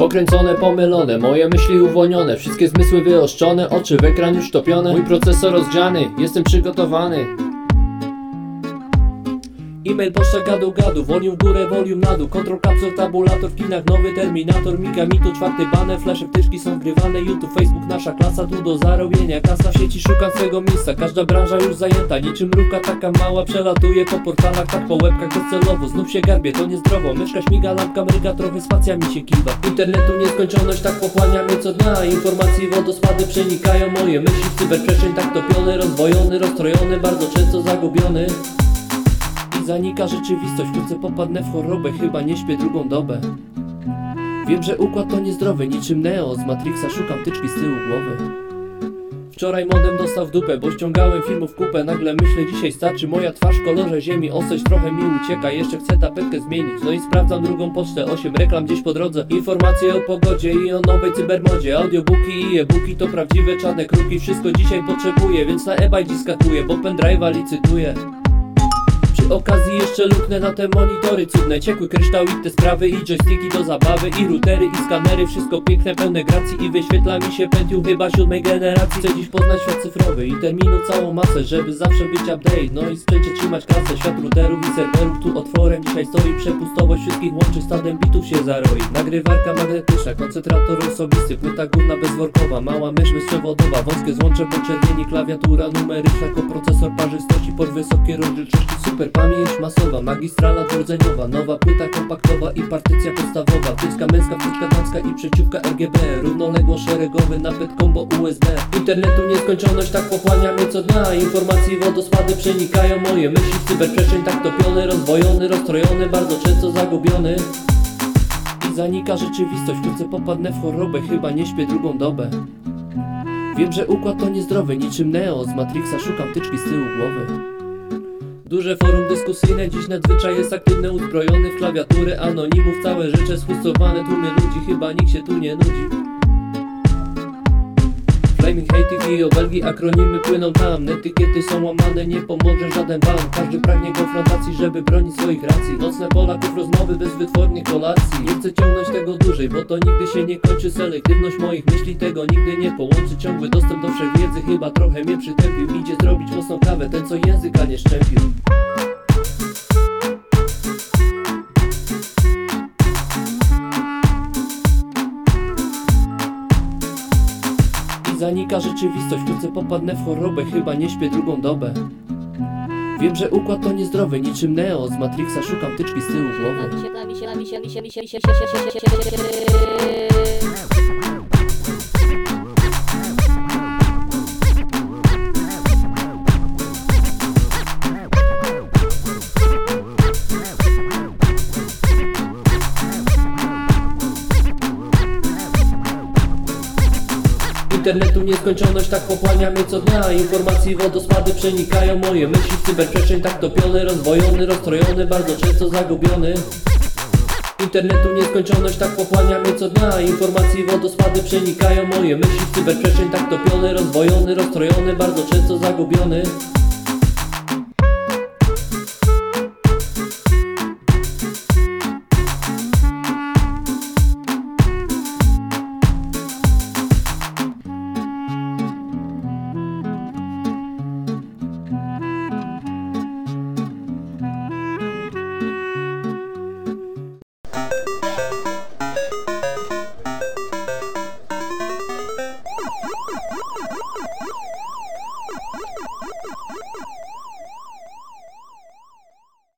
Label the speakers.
Speaker 1: pokręcone, pomylone Moje myśli uwolnione, wszystkie zmysły wyoszczone Oczy w ekran już topione. Mój procesor rozgrzany, jestem przygotowany E-mail, poczta, gadu, gadu, volume w górę, volume na dół. Kontrol, kapsel, tabulator, w kinach nowy terminator Miga mi tu czwarty baner, flasze, wtyczki są wgrywane. YouTube, Facebook, nasza klasa, tu do zarobienia. Kasa w sieci szuka swego miejsca, każda branża już zajęta. Niczym mrówka taka mała, przelatuje po portalach Tak po łebkach docelowo, znów się garbie, to niezdrowo. Myszka śmiga, lampka mryga, trochę spacja mi się kiwa. Internetu nieskończoność, tak pochłania mnie co dnia. Informacji wodospady przenikają moje myśli. W cyberprzestrzeń Tak topiony, rozwojony, rozstrojony, bardzo często zagubiony zanika rzeczywistość, wkrótce popadnę w chorobę, chyba nie śpię drugą dobę. Wiem, że układ to niezdrowy, niczym Neo z Matrixa szukam tyczki z tyłu głowy. Wczoraj modem dostał w dupę, bo ściągałem filmów kupę Nagle myślę, dzisiaj starczy moja twarz w kolorze ziemi Oseć trochę mi ucieka, jeszcze chcę tapetkę zmienić No i sprawdzam drugą pocztę, 8 reklam gdzieś po drodze Informacje o pogodzie i o nowej cybermodzie Audiobooki i e-booki to prawdziwe czarne kruki Wszystko dzisiaj potrzebuję, więc na e-bike dziś skakuję Bo pendrive'a licytuję okazji jeszcze luknę na te monitory cudne. Ciekły kryształ i te sprawy i joysticki do zabawy I routery i skanery, wszystko piękne, pełne gracji I wyświetla mi się Pentium chyba siódmej generacji. Chcę dziś poznać świat cyfrowy i terminu całą masę Żeby zawsze być update, no i sprzęcie trzymać klasę Świat routerów i serwerów. Tu otworem Dzisiaj stoi przepustowość wszystkich łączy Stadem bitów się zaroi. Nagrywarka magnetyczna, koncentrator osobisty Płyta górna bezworkowa, mała mysz bezprzewodowa. Wąskie złącze poczerwieni, klawiatura numeryczna Koprocesor parzystości pod wysokie rozdzielczości Super pamięć masowa, magistrala dwurdzeniowa. Nowa płyta kompaktowa i partycja podstawowa. Wtyczka męska, wtyczka damska i przeciwka RGB Równoległo szeregowy napęd combo USB Internetu nieskończoność tak pochłania mnie co dnia. Informacji wodospady przenikają moje myśli w cyberprzestrzeń. Tak topiony, rozwojony, rozstrojony Bardzo często zagubiony. I zanika rzeczywistość, wkrótce popadnę w chorobę, chyba nie śpię drugą dobę. Wiem, że układ to niezdrowy, niczym Neo z Matrixa szukam tyczki z tyłu głowy Duże forum dyskusyjne, dziś nadzwyczaj jest aktywne, uzbrojony w klawiatury anonimów. Całe rzeczy schustowane, tłumy ludzi, chyba nikt się tu nie nudzi Flaming hate i obelgi, akronimy płyną tam. Etykiety są łamane, nie pomoże żaden ban Każdy pragnie konfrontacji, żeby bronić swoich racji. Nocne Polaków rozmowy bez wytwornych kolacji. Nie chcę ciągnąć tego dłużej, bo to nigdy się nie kończy. Selektywność moich myśli tego nigdy nie połączy. Ciągły dostęp do wszechwiedzy chyba trochę mnie przytępił. Idzie zrobić mocną kawę, ten co języka nie szczępił zanika rzeczywistość, wkrótce popadnę w chorobę Chyba nie śpię drugą dobę Wiem, że układ to niezdrowy, niczym Neo z Matrixa szukam tyczki z tyłu głowy Internetu nieskończoność tak pochłania mnie co dnia. Informacji wodospady przenikają moje myśli. W cyberprzestrzeń tak topiony, rozwojony, rozstrojony, bardzo często zagubiony. Internetu nieskończoność tak pochłania mnie co dnia. Informacji wodospady przenikają moje myśli. W cyberprzestrzeń tak topiony, rozwojony, rozstrojony, bardzo często zagubiony